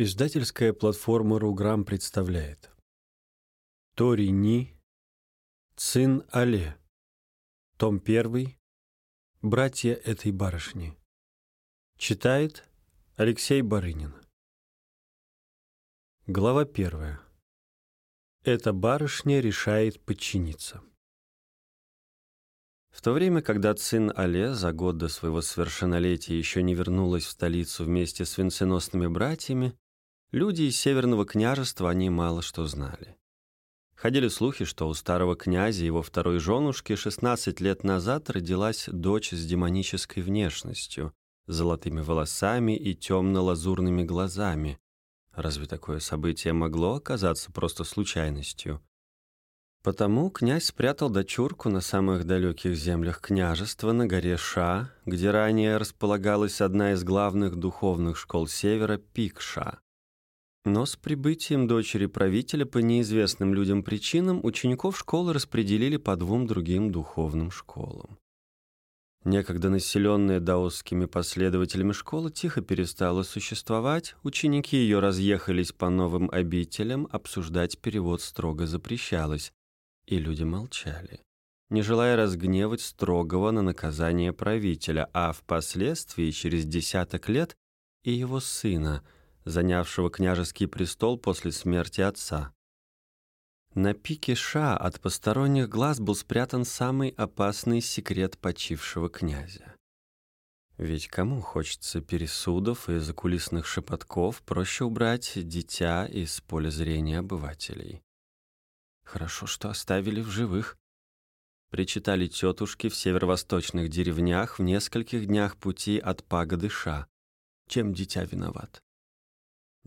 Издательская платформа «Руграм» представляет Тори Ни, Цин Але, том 1, «Братья этой барышни». Читает Алексей Барынин. Глава первая. Эта барышня решает подчиниться. В то время, когда Цин Але за год до своего совершеннолетия еще не вернулась в столицу вместе с венценосными братьями, Люди из Северного княжества они мало что знали. Ходили слухи, что у старого князя его второй женушки 16 лет назад родилась дочь с демонической внешностью, золотыми волосами и темно-лазурными глазами. Разве такое событие могло оказаться просто случайностью? Потому князь спрятал дочурку на самых далеких землях княжества на горе Ша, где ранее располагалась одна из главных духовных школ Севера — Пикша. Но с прибытием дочери правителя по неизвестным людям причинам учеников школы распределили по двум другим духовным школам. Некогда населенная даосскими последователями школа тихо перестала существовать, ученики ее разъехались по новым обителям, обсуждать перевод строго запрещалось, и люди молчали, не желая разгневать строгого на наказание правителя, а впоследствии, через десяток лет, и его сына — занявшего княжеский престол после смерти отца. На пике Ша от посторонних глаз был спрятан самый опасный секрет почившего князя. Ведь кому хочется пересудов и закулисных шепотков, проще убрать дитя из поля зрения обывателей. Хорошо, что оставили в живых. Причитали тетушки в северо-восточных деревнях в нескольких днях пути от пагоды Ша. Чем дитя виноват?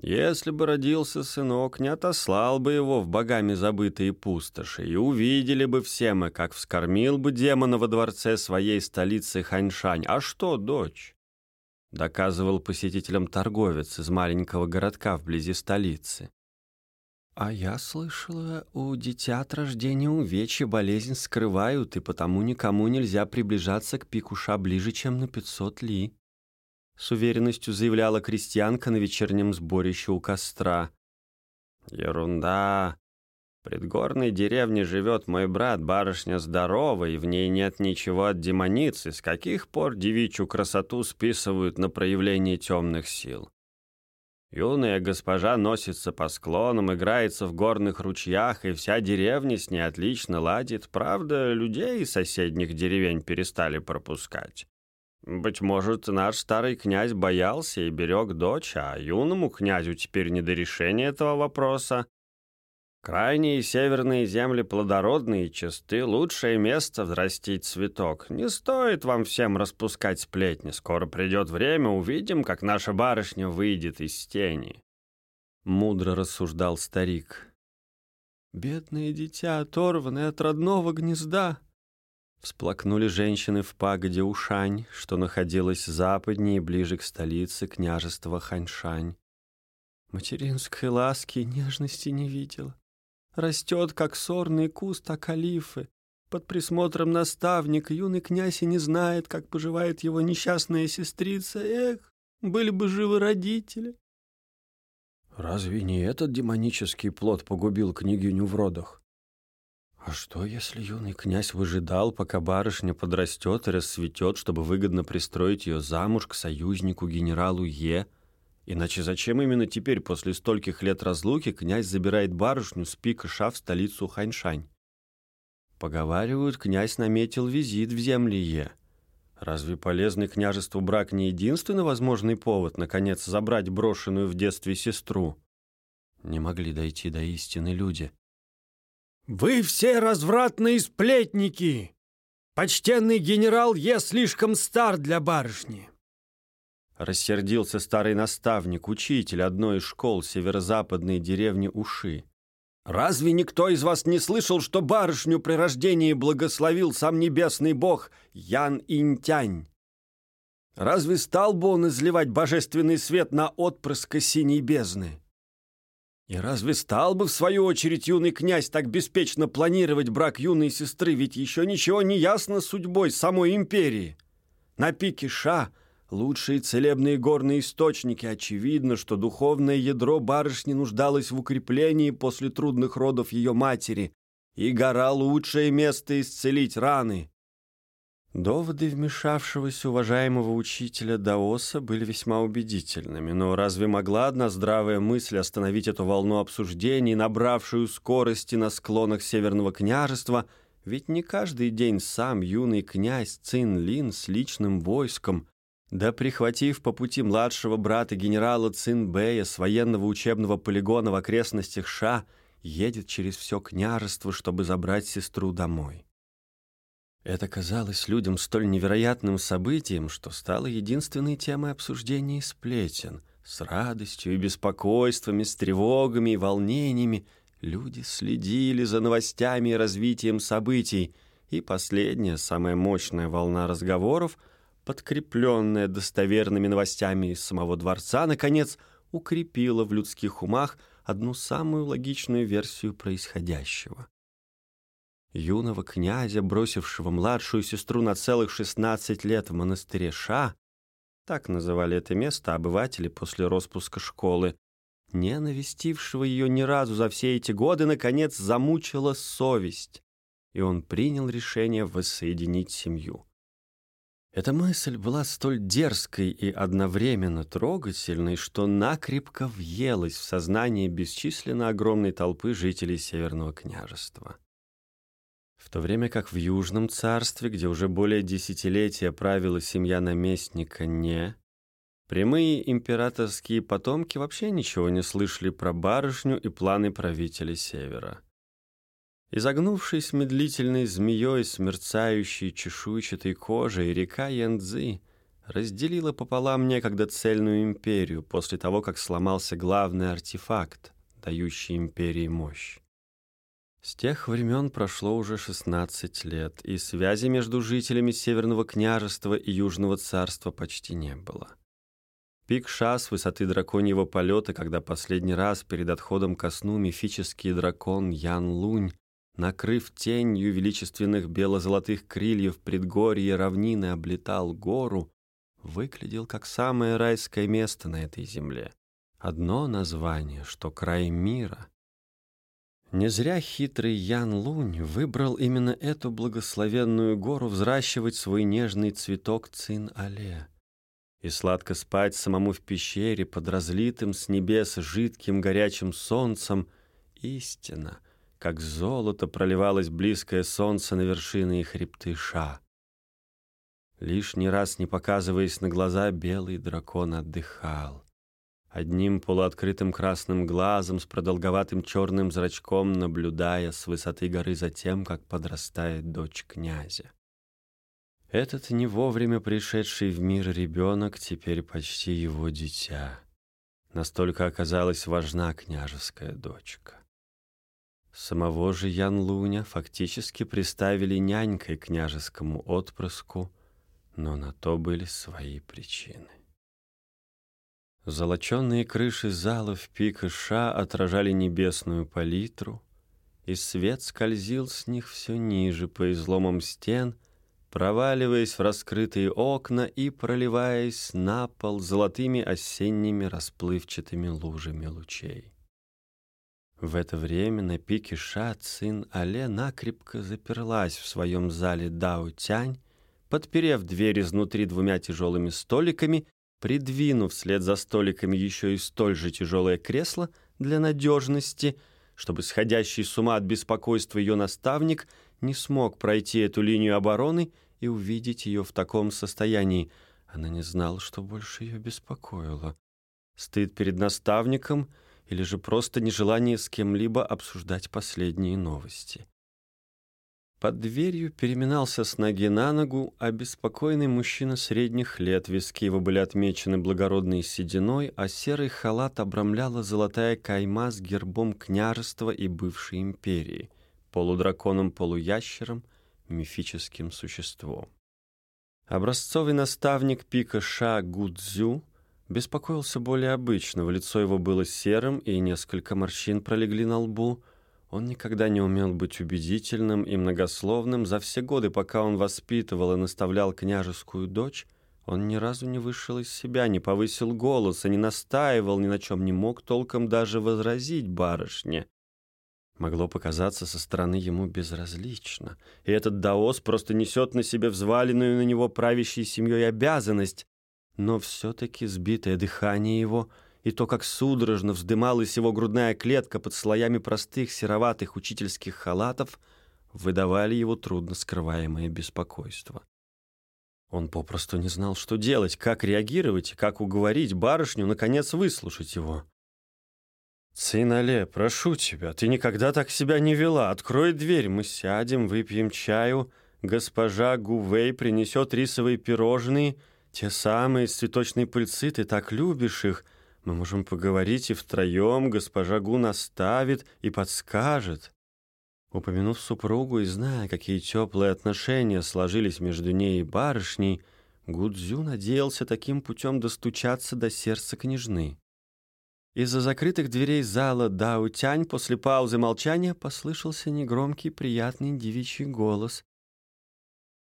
Если бы родился сынок, не отослал бы его в богами забытые пустоши, и увидели бы все мы, как вскормил бы демона во дворце своей столицы Ханьшань. А что, дочь? Доказывал посетителям торговец из маленького городка вблизи столицы. А я слышала, у дитя от рождения увечья болезнь скрывают, и потому никому нельзя приближаться к пикуша ближе, чем на пятьсот ли с уверенностью заявляла крестьянка на вечернем сборище у костра. «Ерунда. В предгорной деревне живет мой брат, барышня здорова, и в ней нет ничего от демоницы. С каких пор девичью красоту списывают на проявление темных сил?» Юная госпожа носится по склонам, играется в горных ручьях, и вся деревня с ней отлично ладит. Правда, людей из соседних деревень перестали пропускать. Быть может, наш старый князь боялся и берег дочь, а юному князю теперь не до решения этого вопроса. Крайние северные земли плодородные и чисты, лучшее место взрастить цветок. Не стоит вам всем распускать сплетни. Скоро придет время, увидим, как наша барышня выйдет из тени. Мудро рассуждал старик. «Бедное дитя, оторванное от родного гнезда», Всплакнули женщины в пагоде Ушань, что находилась западнее и ближе к столице княжества Ханьшань. Материнской ласки и нежности не видела. Растет, как сорный куст акалифы. Под присмотром наставника юный князь и не знает, как поживает его несчастная сестрица. Эх, были бы живы родители. Разве не этот демонический плод погубил княгиню в родах? А что, если юный князь выжидал, пока барышня подрастет и расцветет, чтобы выгодно пристроить ее замуж к союзнику генералу Е? Иначе зачем именно теперь, после стольких лет разлуки, князь забирает барышню с пика Ша в столицу Ханьшань? Поговаривают, князь наметил визит в земли Е. Разве полезный княжеству брак не единственный возможный повод, наконец, забрать брошенную в детстве сестру? Не могли дойти до истины люди. «Вы все развратные сплетники! Почтенный генерал Е слишком стар для барышни!» Рассердился старый наставник, учитель одной из школ северо-западной деревни Уши. «Разве никто из вас не слышал, что барышню при рождении благословил сам небесный бог Ян Интянь? Разве стал бы он изливать божественный свет на отпрыска синей бездны? И разве стал бы, в свою очередь, юный князь так беспечно планировать брак юной сестры, ведь еще ничего не ясно судьбой самой империи? На пике Ша лучшие целебные горные источники. Очевидно, что духовное ядро барышни нуждалось в укреплении после трудных родов ее матери, и гора — лучшее место исцелить раны. Доводы вмешавшегося уважаемого учителя Даоса были весьма убедительными, но разве могла одна здравая мысль остановить эту волну обсуждений, набравшую скорости на склонах Северного княжества? Ведь не каждый день сам юный князь Цин Лин с личным войском, да прихватив по пути младшего брата генерала Цин Бэя с военного учебного полигона в окрестностях Ша, едет через все княжество, чтобы забрать сестру домой. Это казалось людям столь невероятным событием, что стало единственной темой обсуждения и сплетен. С радостью и беспокойствами, с тревогами и волнениями люди следили за новостями и развитием событий, и последняя, самая мощная волна разговоров, подкрепленная достоверными новостями из самого дворца, наконец укрепила в людских умах одну самую логичную версию происходящего юного князя, бросившего младшую сестру на целых 16 лет в монастыре Ша, так называли это место обыватели после распуска школы, не навестившего ее ни разу за все эти годы, наконец замучила совесть, и он принял решение воссоединить семью. Эта мысль была столь дерзкой и одновременно трогательной, что накрепко въелась в сознание бесчисленно огромной толпы жителей Северного княжества. В то время как в Южном царстве, где уже более десятилетия правила семья наместника Не, прямые императорские потомки вообще ничего не слышали про барышню и планы правителя Севера. Изогнувшись медлительной змеей с мерцающей чешуйчатой кожей, река Янцзы разделила пополам некогда цельную империю после того, как сломался главный артефакт, дающий империи мощь. С тех времен прошло уже 16 лет, и связи между жителями Северного княжества и Южного царства почти не было. Пик Ша высоты драконьего полета, когда последний раз перед отходом ко сну мифический дракон Ян Лунь, накрыв тенью величественных бело-золотых крыльев предгорье равнины, облетал гору, выглядел как самое райское место на этой земле. Одно название, что край мира — не зря хитрый Ян Лунь выбрал именно эту благословенную гору взращивать свой нежный цветок Цин-Але и сладко спать самому в пещере под разлитым с небес жидким горячим солнцем. Истина, как золото проливалось близкое солнце на вершины и хребты Ша. Лишний раз не показываясь на глаза, белый дракон отдыхал одним полуоткрытым красным глазом с продолговатым черным зрачком, наблюдая с высоты горы за тем, как подрастает дочь князя. Этот не вовремя пришедший в мир ребенок теперь почти его дитя. Настолько оказалась важна княжеская дочка. Самого же Ян Луня фактически приставили нянькой княжескому отпрыску, но на то были свои причины. Золоченные крыши залов пика Ша отражали небесную палитру, и свет скользил с них все ниже по изломам стен, проваливаясь в раскрытые окна и проливаясь на пол золотыми осенними расплывчатыми лужами лучей. В это время на пике Ша Цин Але накрепко заперлась в своем зале Дао Тянь, подперев дверь изнутри двумя тяжелыми столиками придвинув вслед за столиками еще и столь же тяжелое кресло для надежности, чтобы сходящий с ума от беспокойства ее наставник не смог пройти эту линию обороны и увидеть ее в таком состоянии. Она не знала, что больше ее беспокоило. Стыд перед наставником или же просто нежелание с кем-либо обсуждать последние новости. Под дверью переминался с ноги на ногу обеспокоенный мужчина средних лет. Виски его были отмечены благородной сединой, а серый халат обрамляла золотая кайма с гербом княжества и бывшей империи, полудраконом-полуящером, мифическим существом. Образцовый наставник пика Ша Гудзю беспокоился более обычного. Лицо его было серым, и несколько морщин пролегли на лбу — он никогда не умел быть убедительным и многословным. За все годы, пока он воспитывал и наставлял княжескую дочь, Он ни разу не вышел из себя, не повысил голоса, не настаивал ни на чем, не мог толком даже возразить барышне. Могло показаться со стороны ему безразлично. И этот даос просто несет на себе взваленную на него правящей семьей обязанность. Но все-таки сбитое дыхание его и то, как судорожно вздымалась его грудная клетка под слоями простых сероватых учительских халатов, выдавали его трудно скрываемое беспокойство. Он попросту не знал, что делать, как реагировать и как уговорить барышню, наконец, выслушать его. «Цинале, прошу тебя, ты никогда так себя не вела. Открой дверь, мы сядем, выпьем чаю. Госпожа Гувей принесет рисовые пирожные, те самые из цветочной пыльцы, ты так любишь их. Мы можем поговорить и втроем, госпожа Гу наставит и подскажет». Упомянув супругу и зная, какие теплые отношения сложились между ней и барышней, Гудзю надеялся таким путем достучаться до сердца княжны. Из-за закрытых дверей зала Даутянь после паузы молчания послышался негромкий приятный девичий голос.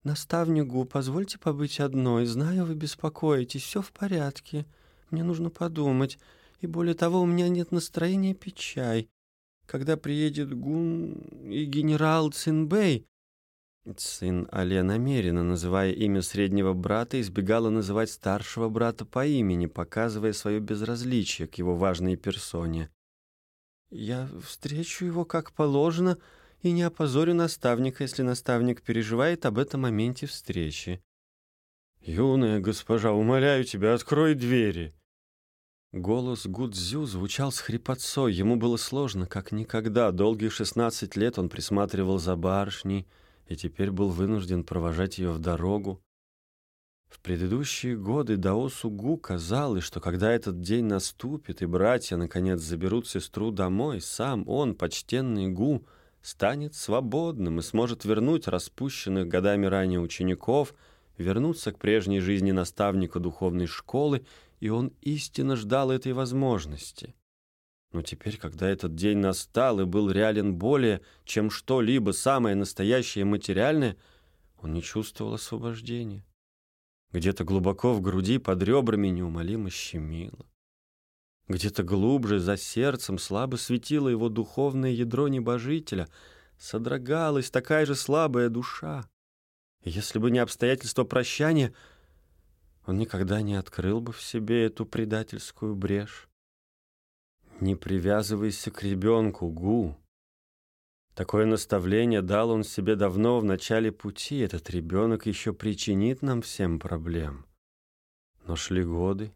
«Наставнику, позвольте побыть одной. Знаю, вы беспокоитесь. Все в порядке. Мне нужно подумать. И более того, у меня нет настроения пить чай когда приедет Гун и генерал Цинбэй. Сын Але намеренно, называя имя среднего брата, избегала называть старшего брата по имени, показывая свое безразличие к его важной персоне. «Я встречу его как положено и не опозорю наставника, если наставник переживает об этом моменте встречи». «Юная госпожа, умоляю тебя, открой двери!» Голос Гудзю звучал с хрипотцой. Ему было сложно, как никогда. Долгие шестнадцать лет он присматривал за барышней и теперь был вынужден провожать ее в дорогу. В предыдущие годы Даосу Гу казалось, что когда этот день наступит и братья, наконец, заберут сестру домой, сам он, почтенный Гу, станет свободным и сможет вернуть распущенных годами ранее учеников, вернуться к прежней жизни наставника духовной школы и он истинно ждал этой возможности. Но теперь, когда этот день настал и был реален более, чем что-либо самое настоящее материальное, он не чувствовал освобождения. Где-то глубоко в груди под ребрами неумолимо щемило. Где-то глубже, за сердцем, слабо светило его духовное ядро небожителя, содрогалась такая же слабая душа. И если бы не обстоятельства прощания — он никогда не открыл бы в себе эту предательскую брешь. Не привязывайся к ребенку, Гу. Такое наставление дал он себе давно в начале пути. Этот ребенок еще причинит нам всем проблем. Но шли годы,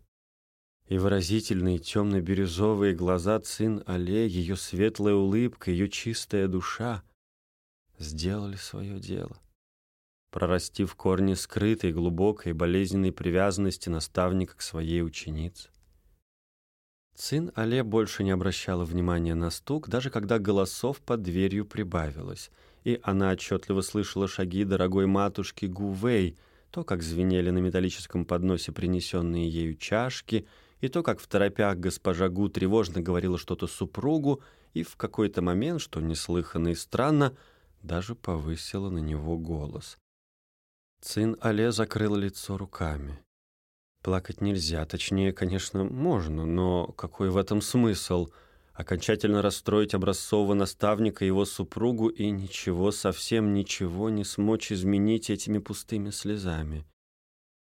и выразительные темно-бирюзовые глаза Цин Але, ее светлая улыбка, ее чистая душа сделали свое дело прорастив корни скрытой, глубокой, болезненной привязанности наставника к своей ученице. Цин Але больше не обращала внимания на стук, даже когда голосов под дверью прибавилось, и она отчетливо слышала шаги дорогой матушки Гувей, то, как звенели на металлическом подносе принесенные ею чашки, и то, как в торопях госпожа Гу тревожно говорила что-то супругу, и в какой-то момент, что неслыханно и странно, даже повысила на него голос. Цин Але закрыл лицо руками. Плакать нельзя, точнее, конечно, можно, но какой в этом смысл? Окончательно расстроить образцового наставника и его супругу и ничего, совсем ничего не смочь изменить этими пустыми слезами.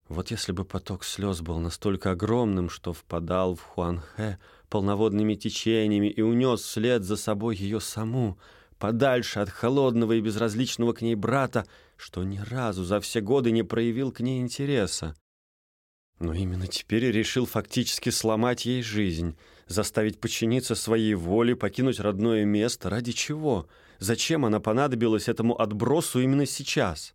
Вот если бы поток слез был настолько огромным, что впадал в Хуанхэ полноводными течениями и унес вслед за собой ее саму, подальше от холодного и безразличного к ней брата, что ни разу за все годы не проявил к ней интереса. Но именно теперь решил фактически сломать ей жизнь, заставить подчиниться своей воле, покинуть родное место. Ради чего? Зачем она понадобилась этому отбросу именно сейчас?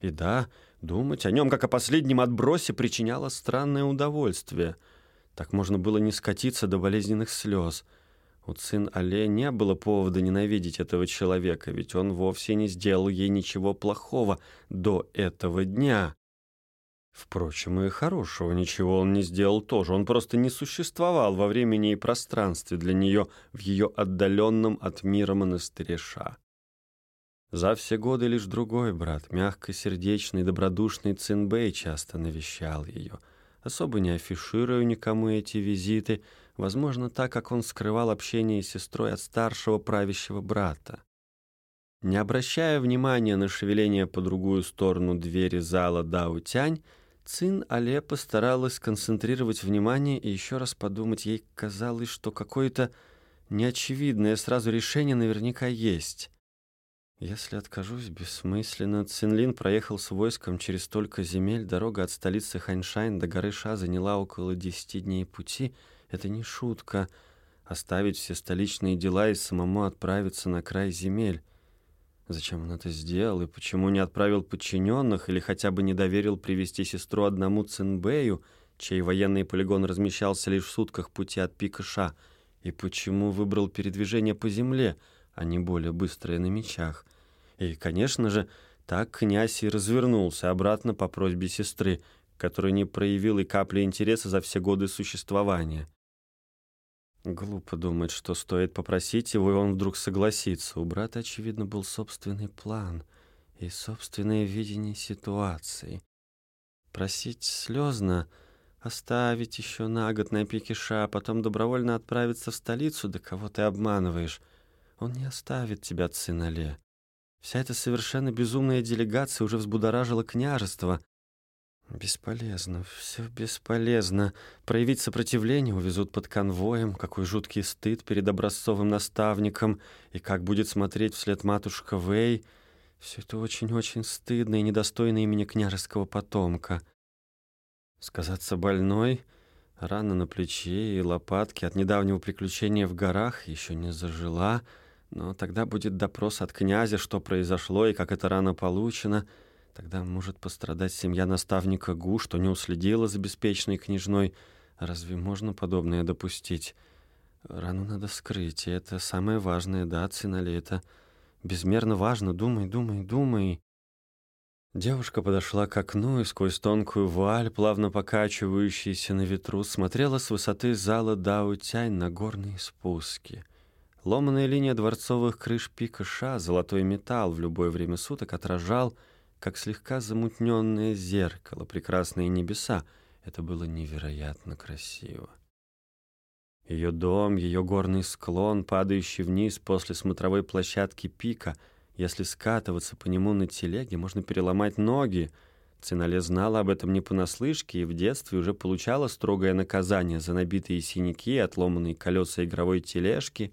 И да, думать о нем как о последнем отбросе причиняло странное удовольствие. Так можно было не скатиться до болезненных слез — у Цин Але не было повода ненавидеть этого человека, ведь он вовсе не сделал ей ничего плохого до этого дня. Впрочем, и хорошего ничего он не сделал тоже. Он просто не существовал во времени и пространстве для нее в ее отдаленном от мира монастыре Ша. За все годы лишь другой брат, мягкосердечный, добродушный Цинбэй, часто навещал ее, особо не афишируя никому эти визиты, возможно, так как он скрывал общение с сестрой от старшего правящего брата. Не обращая внимания на шевеление по другую сторону двери зала Дао Тянь, Цин Але постаралась сконцентрировать внимание и еще раз подумать. Ей казалось, что какое-то неочевидное сразу решение наверняка есть. Если откажусь бессмысленно, Цинлин проехал с войском через столько земель, дорога от столицы Ханьшань до горы Ша заняла около десяти дней пути. Это не шутка. Оставить все столичные дела и самому отправиться на край земель. Зачем он это сделал и почему не отправил подчиненных или хотя бы не доверил привести сестру одному Цинбэю, чей военный полигон размещался лишь в сутках пути от пика Ша, и почему выбрал передвижение по земле, а не более быстрое на мечах. И, конечно же, так князь и развернулся обратно по просьбе сестры, которая не проявила и капли интереса за все годы существования. Глупо думать, что стоит попросить его, и он вдруг согласится. У брата, очевидно, был собственный план и собственное видение ситуации. Просить слезно, оставить еще на год на пике ша, а потом добровольно отправиться в столицу, да кого ты обманываешь. Он не оставит тебя, Цинале. Вся эта совершенно безумная делегация уже взбудоражила княжество, Бесполезно, все бесполезно. Проявить сопротивление увезут под конвоем. Какой жуткий стыд перед образцовым наставником. И как будет смотреть вслед матушка Вэй. Все это очень-очень стыдно и недостойно имени княжеского потомка. Сказаться больной, рана на плече и лопатке от недавнего приключения в горах еще не зажила, но тогда будет допрос от князя, что произошло и как эта рана получена — Тогда может пострадать семья наставника Гу, что не уследила за беспечной княжной. Разве можно подобное допустить? Рану надо скрыть, и это самое важное, да, Цинали, это безмерно важно. Думай, думай, думай. Девушка подошла к окну и сквозь тонкую вуаль, плавно покачивающуюся на ветру, смотрела с высоты зала Дао-Тянь на горные спуски. Ломаная линия дворцовых крыш пика Ша, золотой металл в любое время суток отражал — как слегка замутненное зеркало, прекрасные небеса. Это было невероятно красиво. Ее дом, ее горный склон, падающий вниз после смотровой площадки пика. Если скатываться по нему на телеге, можно переломать ноги. Цинале знала об этом не понаслышке и в детстве уже получала строгое наказание за набитые синяки отломанные колеса игровой тележки.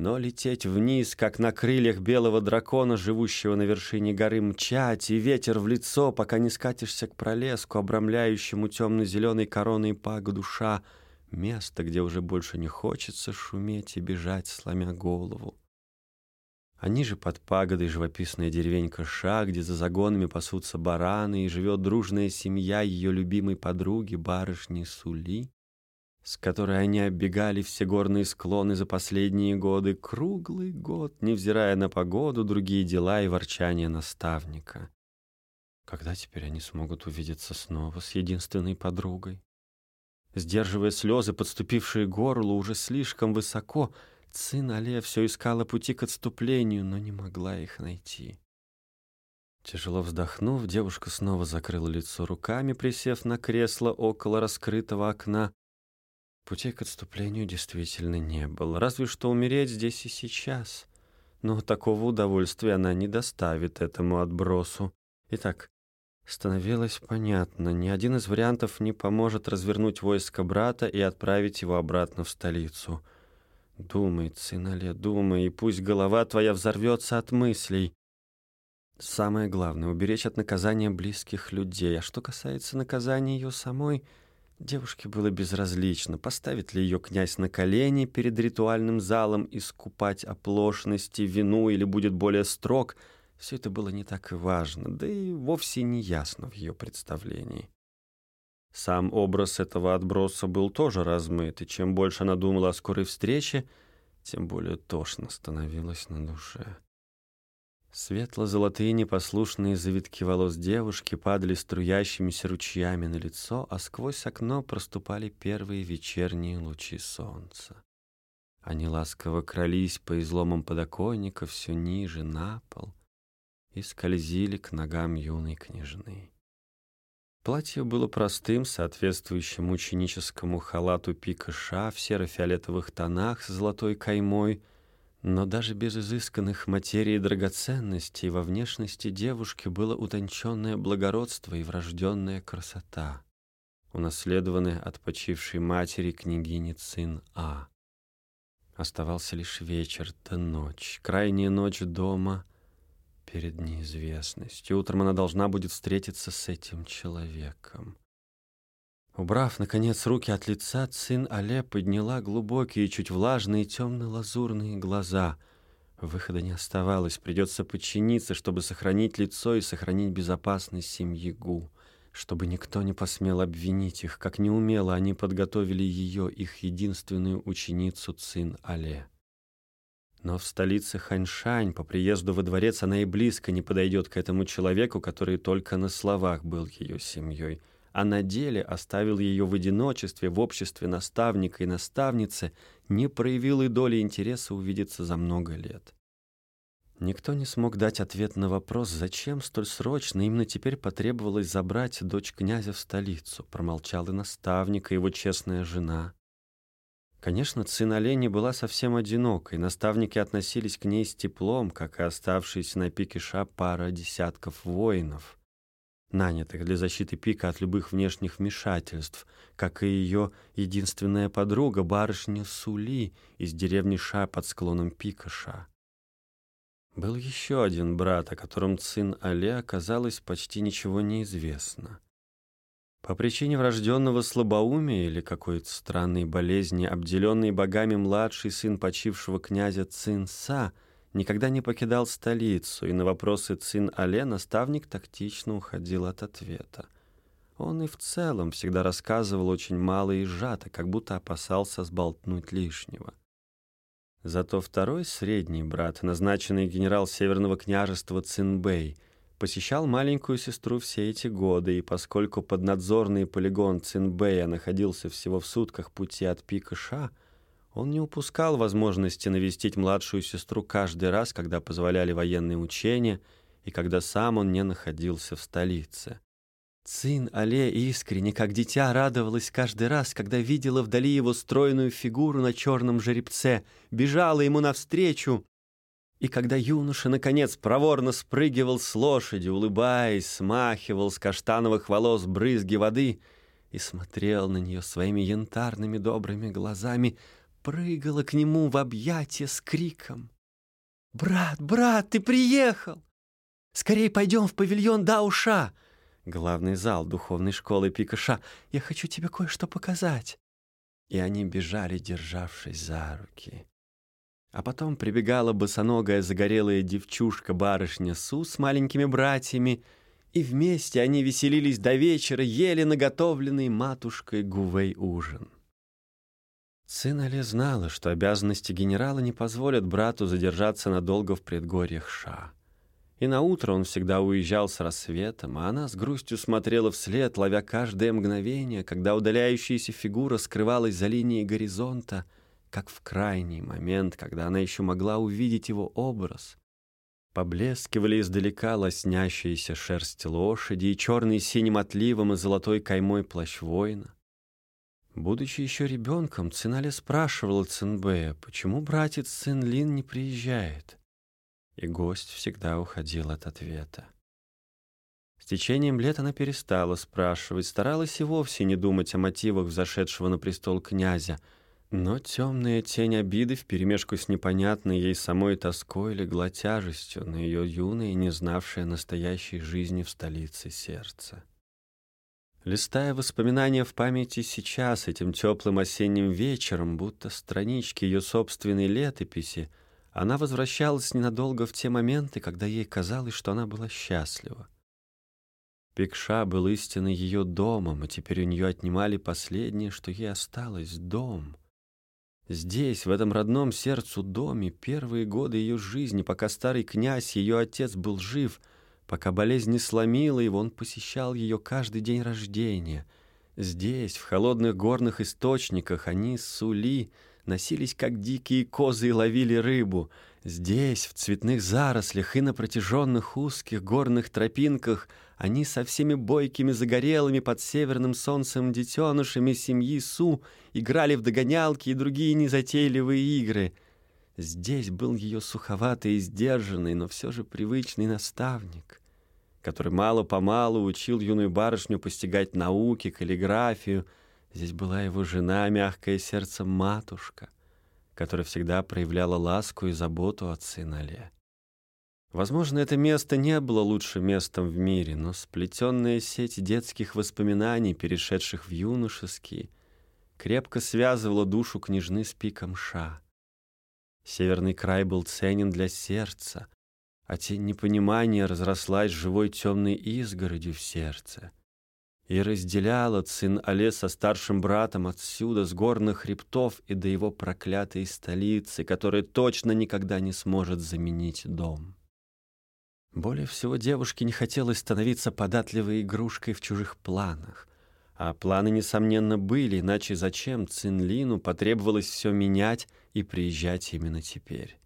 Но лететь вниз, как на крыльях белого дракона, живущего на вершине горы, мчать, и ветер в лицо, пока не скатишься к пролеску, обрамляющему темно-зеленой короной пагоду ша, место, где уже больше не хочется шуметь и бежать, сломя голову. А ниже под пагодой живописная деревенька Ша, где за загонами пасутся бараны, и живет дружная семья ее любимой подруги, барышни Сули с которой они оббегали все горные склоны за последние годы, круглый год, невзирая на погоду, другие дела и ворчание наставника. Когда теперь они смогут увидеться снова с единственной подругой? Сдерживая слезы, подступившие к горлу уже слишком высоко, Цин все искала пути к отступлению, но не могла их найти. Тяжело вздохнув, девушка снова закрыла лицо руками, присев на кресло около раскрытого окна, Путей к отступлению действительно не было, разве что умереть здесь и сейчас. Но такого удовольствия она не доставит этому отбросу. Итак, становилось понятно, ни один из вариантов не поможет развернуть войско брата и отправить его обратно в столицу. Думай, Цинале, думай, и пусть голова твоя взорвется от мыслей. Самое главное — уберечь от наказания близких людей. А что касается наказания ее самой — Девушке было безразлично, поставит ли ее князь на колени перед ритуальным залом, искупать оплошности, вину или будет более строг. Все это было не так и важно, да и вовсе не ясно в ее представлении. Сам образ этого отброса был тоже размыт, и чем больше она думала о скорой встрече, тем более тошно становилось на душе. Светло-золотые непослушные завитки волос девушки падали струящимися ручьями на лицо, а сквозь окно проступали первые вечерние лучи солнца. Они ласково крались по изломам подоконника все ниже, на пол. и скользили к ногам юной княжны. Платье было простым, соответствующим ученическому халату пика ша в серо-фиолетовых тонах с золотой каймой, но даже без изысканных материй и драгоценностей во внешности девушки было утонченное благородство и врожденная красота, унаследованная от почившей матери княгини Цин А. Оставался лишь вечер да ночь, крайняя ночь дома — перед неизвестностью. Утром она должна будет встретиться с этим человеком. Убрав, наконец, руки от лица, сын Але подняла глубокие, чуть влажные, темно-лазурные глаза. Выхода не оставалось, придется подчиниться, чтобы сохранить лицо и сохранить безопасность семьи Гу, чтобы никто не посмел обвинить их, как неумело они подготовили ее, их единственную ученицу Цин Але. Но в столице Ханьшань по приезду во дворец она и близко не подойдет к этому человеку, который только на словах был ее семьей, а на деле оставил ее в одиночестве в обществе наставника и наставницы, не проявил и доли интереса увидеться за много лет. Никто не смог дать ответ на вопрос, зачем столь срочно именно теперь потребовалось забрать дочь князя в столицу. Промолчал и наставник, и его честная жена. Конечно, Цин Олени была совсем одинокой, наставники относились к ней с теплом, как и оставшиеся на пике Ша пара десятков воинов, нанятых для защиты пика от любых внешних вмешательств, как и ее единственная подруга, барышня Сули из деревни Ша под склоном пика Ша. Был еще один брат, о котором Цин Але оказалось почти ничего не известно — по причине врожденного слабоумия или какой-то странной болезни, обделенный богами младший сын почившего князя Цинса никогда не покидал столицу, и на вопросы Цин Але наставник тактично уходил от ответа. Он и в целом всегда рассказывал очень мало и сжато, как будто опасался сболтнуть лишнего. Зато второй средний брат, назначенный генерал Северного княжества Цинбэй — посещал маленькую сестру все эти годы, и поскольку поднадзорный полигон Цинбэя находился всего в сутках пути от пика Ша, он не упускал возможности навестить младшую сестру каждый раз, когда позволяли военные учения и когда сам он не находился в столице. Цин Але искренне, как дитя, радовалась каждый раз, когда видела вдали его стройную фигуру на черном жеребце, бежала ему навстречу и когда юноша, наконец, проворно спрыгивал с лошади, улыбаясь, смахивал с каштановых волос брызги воды и смотрел на нее своими янтарными добрыми глазами, прыгала к нему в объятия с криком. «Брат, брат, ты приехал! Скорей пойдем в павильон Дауша!» главный зал духовной школы Пикаша. «Я хочу тебе кое-что показать!» И они бежали, державшись за руки. А потом прибегала босоногая загорелая девчушка-барышня Су с маленькими братьями, и вместе они веселились до вечера, ели наготовленный матушкой Гувей ужин. Сын Али знала, что обязанности генерала не позволят брату задержаться надолго в предгорьях Ша. И на утро он всегда уезжал с рассветом, а она с грустью смотрела вслед, ловя каждое мгновение, когда удаляющаяся фигура скрывалась за линией горизонта — как в крайний момент, когда она еще могла увидеть его образ. Поблескивали издалека лоснящиеся шерсть лошади и черный синим отливом и золотой каймой плащ воина. Будучи еще ребенком, Циналя спрашивала Цинбэя, почему братец Цинлин не приезжает. И гость всегда уходил от ответа. С течением лет она перестала спрашивать, старалась и вовсе не думать о мотивах взошедшего на престол князя — но темная тень обиды вперемешку с непонятной ей самой тоской легла тяжестью на ее юное, не знавшее настоящей жизни в столице сердце. Листая воспоминания в памяти сейчас, этим теплым осенним вечером, будто странички ее собственной летописи, она возвращалась ненадолго в те моменты, когда ей казалось, что она была счастлива. Пикша был истинно ее домом, и теперь у нее отнимали последнее, что ей осталось — дом. Здесь, в этом родном сердцу доме, первые годы ее жизни, пока старый князь, ее отец, был жив, пока болезнь не сломила его, он посещал ее каждый день рождения. Здесь, в холодных горных источниках, они, сули, носились, как дикие козы, и ловили рыбу. Здесь, в цветных зарослях и на протяженных узких горных тропинках, они со всеми бойкими загорелыми под северным солнцем детенышами семьи Су играли в догонялки и другие незатейливые игры. Здесь был ее суховатый и сдержанный, но все же привычный наставник, который мало-помалу учил юную барышню постигать науки, каллиграфию. Здесь была его жена, мягкое сердце матушка — которая всегда проявляла ласку и заботу от сына Ле. Возможно, это место не было лучшим местом в мире, но сплетенная сеть детских воспоминаний, перешедших в юношеские, крепко связывала душу княжны с пиком Ша. Северный край был ценен для сердца, а тень непонимания разрослась живой темной изгородью в сердце — и разделяла сын Але со старшим братом отсюда, с горных хребтов и до его проклятой столицы, которая точно никогда не сможет заменить дом. Более всего девушке не хотелось становиться податливой игрушкой в чужих планах. А планы, несомненно, были, иначе зачем Цинлину потребовалось все менять и приезжать именно теперь?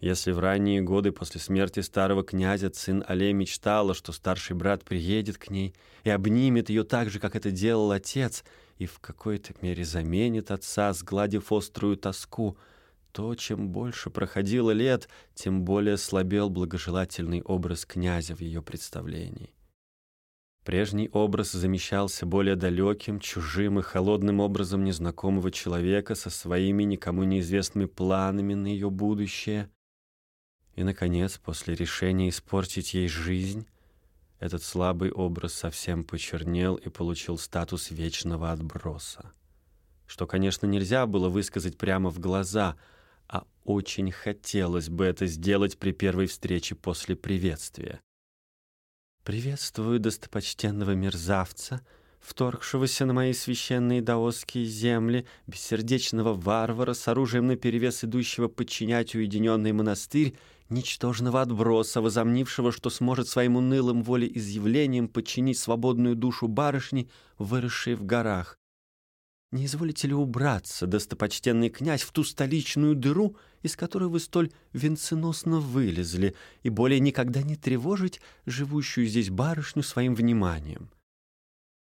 Если в ранние годы после смерти старого князя сын Але мечтала, что старший брат приедет к ней и обнимет ее так же, как это делал отец, и в какой-то мере заменит отца, сгладив острую тоску, то чем больше проходило лет, тем более слабел благожелательный образ князя в ее представлении. Прежний образ замещался более далеким, чужим и холодным образом незнакомого человека со своими никому неизвестными планами на ее будущее — и, наконец, после решения испортить ей жизнь, этот слабый образ совсем почернел и получил статус вечного отброса. Что, конечно, нельзя было высказать прямо в глаза, а очень хотелось бы это сделать при первой встрече после приветствия. «Приветствую достопочтенного мерзавца», вторгшегося на мои священные даосские земли, бессердечного варвара с оружием наперевес идущего подчинять уединенный монастырь ничтожного отброса, возомнившего, что сможет своим унылым волеизъявлением подчинить свободную душу барышни, выросшей в горах. Не изволите ли убраться, достопочтенный князь, в ту столичную дыру, из которой вы столь венценосно вылезли, и более никогда не тревожить живущую здесь барышню своим вниманием?»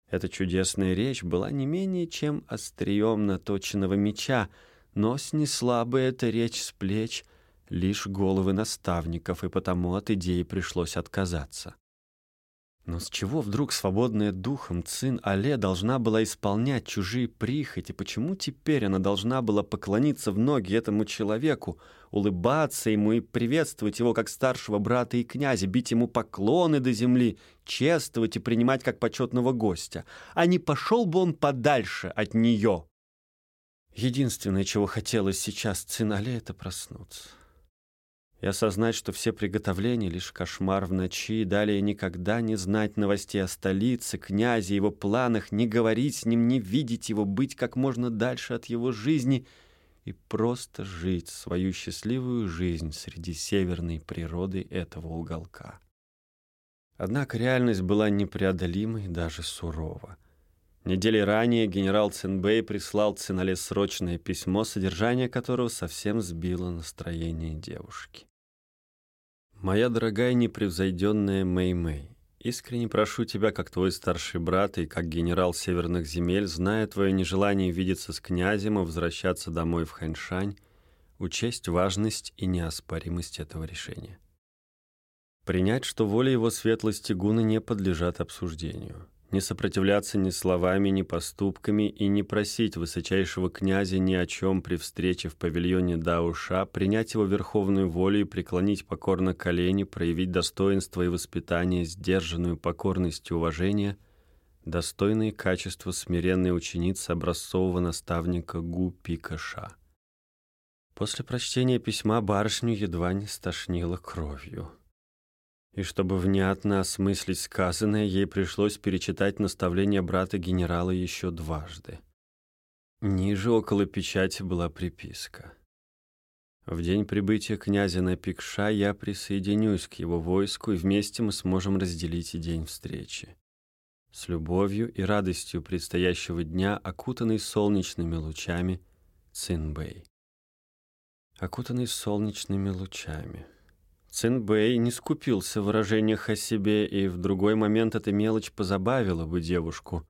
Эта чудесная речь была не менее чем острием наточенного меча, но снесла бы эта речь с плеч — лишь головы наставников, и потому от идеи пришлось отказаться. Но с чего вдруг свободная духом Цин Але должна была исполнять чужие прихоти? Почему теперь она должна была поклониться в ноги этому человеку, улыбаться ему и приветствовать его как старшего брата и князя, бить ему поклоны до земли, чествовать и принимать как почетного гостя? А не пошел бы он подальше от нее? Единственное, чего хотелось сейчас Цин Але, это проснуться и осознать, что все приготовления — лишь кошмар в ночи, и далее никогда не знать новостей о столице, князе, его планах, не говорить с ним, не видеть его, быть как можно дальше от его жизни и просто жить свою счастливую жизнь среди северной природы этого уголка. Однако реальность была непреодолимой, даже сурова. Недели ранее генерал Цинбэй прислал Цинале срочное письмо, содержание которого совсем сбило настроение девушки. «Моя дорогая непревзойденная Мэй-Мэй, искренне прошу тебя, как твой старший брат и как генерал северных земель, зная твое нежелание видеться с князем и возвращаться домой в Ханьшань, учесть важность и неоспоримость этого решения. Принять, что воля его светлости Гуна не подлежат обсуждению» не сопротивляться ни словами, ни поступками и не просить высочайшего князя ни о чем при встрече в павильоне Дауша, принять его верховную волю и преклонить покорно колени, проявить достоинство и воспитание, сдержанную покорность и уважение, достойные качества смиренной ученицы образцового наставника Гу Пикаша. После прочтения письма барышню едва не стошнило кровью и чтобы внятно осмыслить сказанное, ей пришлось перечитать наставление брата генерала еще дважды. Ниже около печати была приписка. В день прибытия князя на Пикша я присоединюсь к его войску, и вместе мы сможем разделить и день встречи. С любовью и радостью предстоящего дня, окутанный солнечными лучами, Цинбэй. окутанный солнечными лучами. Цинбэй не скупился в выражениях о себе, и в другой момент эта мелочь позабавила бы девушку.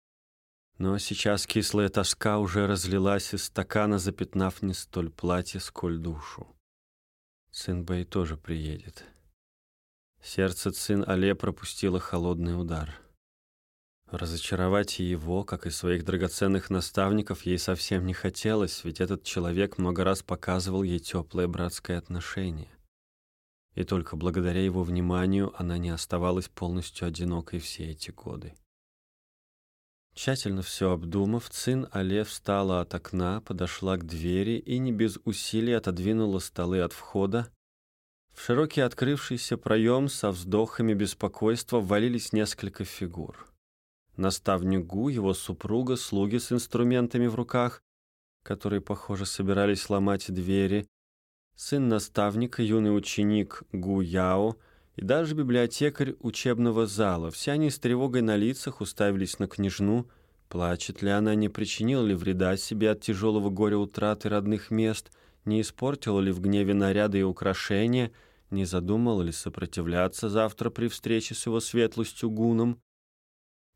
Но сейчас кислая тоска уже разлилась из стакана, запятнав не столь платье, сколь душу. Цинбэй тоже приедет. Сердце Цин Але пропустило холодный удар. Разочаровать его, как и своих драгоценных наставников, ей совсем не хотелось, ведь этот человек много раз показывал ей теплое братское отношение. И только благодаря его вниманию она не оставалась полностью одинокой все эти годы. Тщательно все обдумав, Цин Але встала от окна, подошла к двери и не без усилий отодвинула столы от входа. В широкий открывшийся проем со вздохами беспокойства ввалились несколько фигур. Наставник Гу, его супруга, слуги с инструментами в руках, которые, похоже, собирались ломать двери, сын наставника, юный ученик Гу Яо — и даже библиотекарь учебного зала. Все они с тревогой на лицах уставились на княжну. Плачет ли она, не причинила ли вреда себе от тяжелого горя утраты родных мест, не испортила ли в гневе наряды и украшения, не задумала ли сопротивляться завтра при встрече с его светлостью гуном.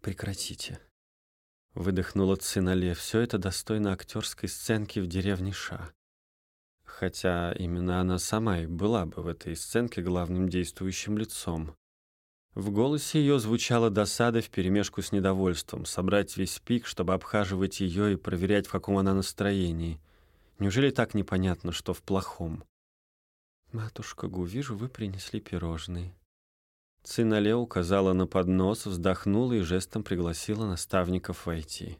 «Прекратите», — выдохнула Цинале. «Все это достойно актерской сценки в деревне Ша» хотя именно она сама и была бы в этой сценке главным действующим лицом. В голосе ее звучала досада вперемешку с недовольством, собрать весь пик, чтобы обхаживать ее и проверять, в каком она настроении. Неужели так непонятно, что в плохом? «Матушка Гу, вижу, вы принесли пирожные». Цинале указала на поднос, вздохнула и жестом пригласила наставников войти.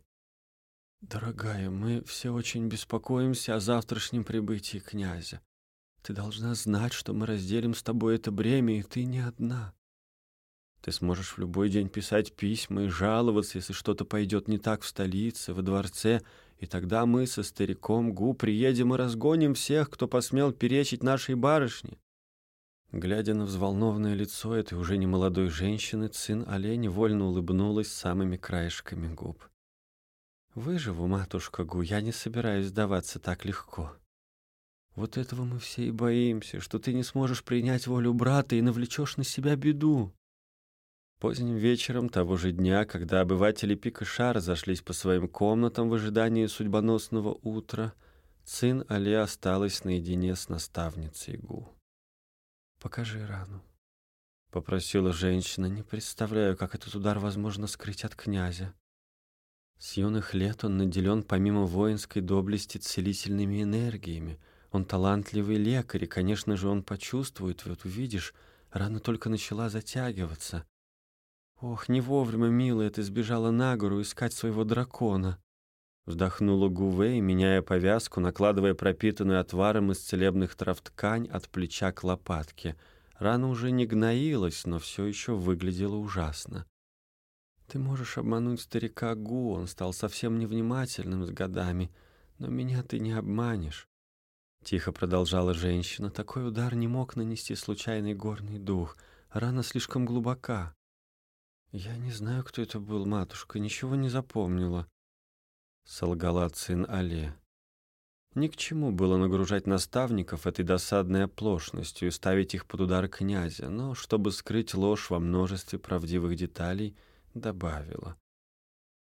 «Дорогая, мы все очень беспокоимся о завтрашнем прибытии князя. Ты должна знать, что мы разделим с тобой это бремя, и ты не одна. Ты сможешь в любой день писать письма и жаловаться, если что-то пойдет не так в столице, во дворце, и тогда мы со стариком Гу приедем и разгоним всех, кто посмел перечить нашей барышне». Глядя на взволнованное лицо этой уже немолодой женщины, сын Олень вольно улыбнулась самыми краешками губ. Выживу, матушка Гу, я не собираюсь сдаваться так легко. Вот этого мы все и боимся, что ты не сможешь принять волю брата и навлечешь на себя беду. Поздним вечером того же дня, когда обыватели Пикаша разошлись по своим комнатам в ожидании судьбоносного утра, сын Али осталась наедине с наставницей Гу. «Покажи рану», — попросила женщина. «Не представляю, как этот удар возможно скрыть от князя». С юных лет он наделен помимо воинской доблести целительными энергиями. Он талантливый лекарь, и, конечно же, он почувствует, вот увидишь, рана только начала затягиваться. Ох, не вовремя, милая, ты сбежала на гору искать своего дракона. Вздохнула Гувей, меняя повязку, накладывая пропитанную отваром из целебных трав ткань от плеча к лопатке. Рана уже не гноилась, но все еще выглядела ужасно. Ты можешь обмануть старика Гу, он стал совсем невнимательным с годами, но меня ты не обманешь. Тихо продолжала женщина. Такой удар не мог нанести случайный горный дух. Рана слишком глубока. Я не знаю, кто это был, матушка, ничего не запомнила. Солгала сын Але. Ни к чему было нагружать наставников этой досадной оплошностью и ставить их под удар князя, но чтобы скрыть ложь во множестве правдивых деталей — добавила.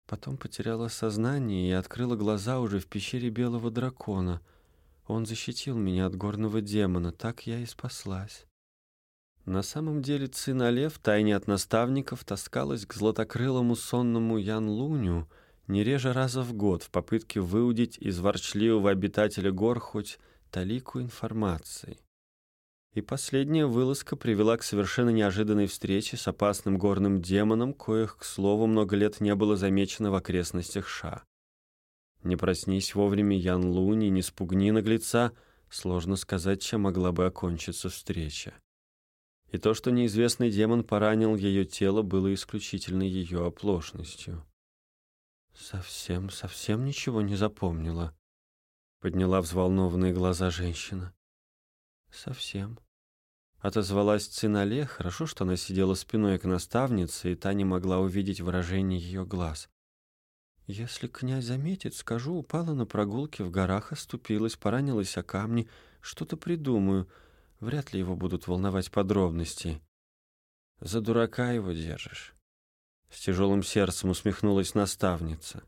Потом потеряла сознание и открыла глаза уже в пещере белого дракона. Он защитил меня от горного демона, так я и спаслась. На самом деле Цина в тайне от наставников таскалась к златокрылому сонному Ян Луню не реже раза в год в попытке выудить из ворчливого обитателя гор хоть талику информации. И последняя вылазка привела к совершенно неожиданной встрече с опасным горным демоном, коих, к слову, много лет не было замечено в окрестностях Ша. Не проснись вовремя Ян Луни, не спугни наглеца, сложно сказать, чем могла бы окончиться встреча. И то, что неизвестный демон поранил ее тело, было исключительно ее оплошностью. «Совсем, совсем ничего не запомнила», — подняла взволнованные глаза женщина. «Совсем», Отозвалась Цинале, хорошо, что она сидела спиной к наставнице, и та не могла увидеть выражение ее глаз. Если князь заметит, скажу, упала на прогулке в горах, оступилась, поранилась о камни, что-то придумаю. Вряд ли его будут волновать подробности. За дурака его держишь. С тяжелым сердцем усмехнулась наставница.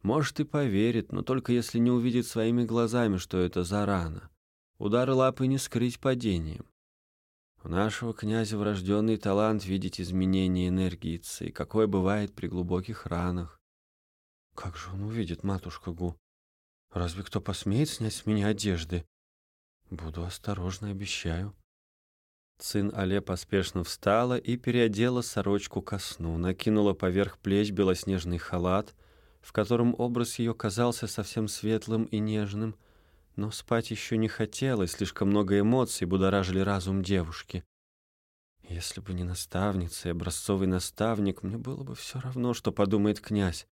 Может и поверит, но только если не увидит своими глазами, что это за рана. Удары лапы не скрыть падением. У нашего князя врожденный талант видеть изменения энергии ци, какое бывает при глубоких ранах. Как же он увидит, матушка Гу? Разве кто посмеет снять с меня одежды? Буду осторожно, обещаю. Цин Але поспешно встала и переодела сорочку ко сну, накинула поверх плеч белоснежный халат, в котором образ ее казался совсем светлым и нежным, но спать еще не хотелось, слишком много эмоций будоражили разум девушки. Если бы не наставница и образцовый наставник, мне было бы все равно, что подумает князь.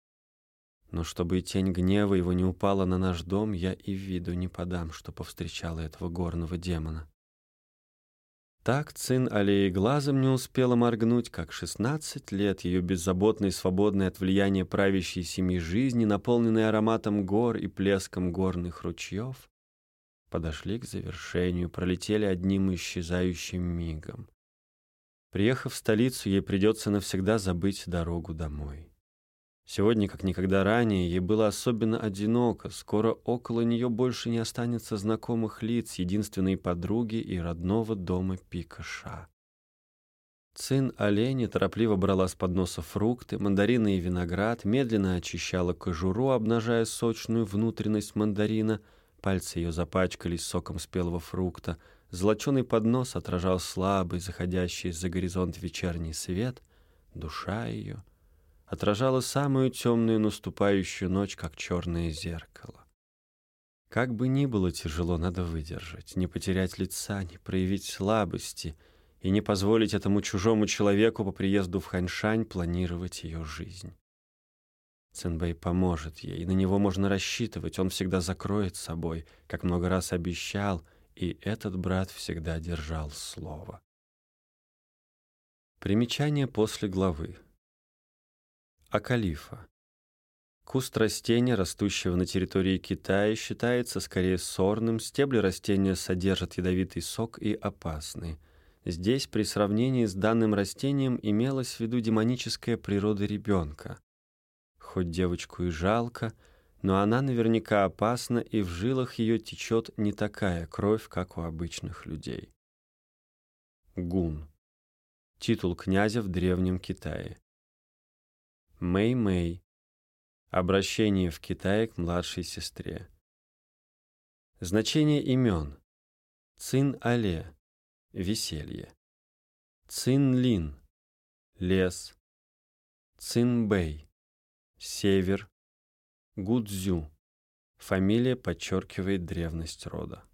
Но чтобы и тень гнева его не упала на наш дом, я и виду не подам, что повстречала этого горного демона. Так Цин Аллеи глазом не успела моргнуть, как шестнадцать лет ее беззаботной свободной от влияния правящей семьи жизни, наполненной ароматом гор и плеском горных ручьев, подошли к завершению, пролетели одним исчезающим мигом. Приехав в столицу, ей придется навсегда забыть дорогу домой. Сегодня, как никогда ранее, ей было особенно одиноко. Скоро около нее больше не останется знакомых лиц, единственной подруги и родного дома Пикаша. Цин олени торопливо брала с подноса фрукты, мандарины и виноград, медленно очищала кожуру, обнажая сочную внутренность мандарина. Пальцы ее запачкались соком спелого фрукта. Золоченый поднос отражал слабый, заходящий за горизонт вечерний свет. Душа ее — отражала самую темную наступающую ночь, как черное зеркало. Как бы ни было тяжело, надо выдержать, не потерять лица, не проявить слабости и не позволить этому чужому человеку по приезду в Ханьшань планировать ее жизнь. Цинбэй поможет ей, на него можно рассчитывать, он всегда закроет собой, как много раз обещал, и этот брат всегда держал слово. Примечание после главы. Акалифа. Куст растения, растущего на территории Китая, считается скорее сорным, стебли растения содержат ядовитый сок и опасны. Здесь при сравнении с данным растением имелась в виду демоническая природа ребенка. Хоть девочку и жалко, но она наверняка опасна, и в жилах ее течет не такая кровь, как у обычных людей. Гун. Титул князя в Древнем Китае. Мэй-Мэй. Обращение в Китае к младшей сестре. Значение имен. Цин-Але. Веселье. Цин-Лин. Лес. Цин-Бэй. Север. Гудзю. Фамилия подчеркивает древность рода.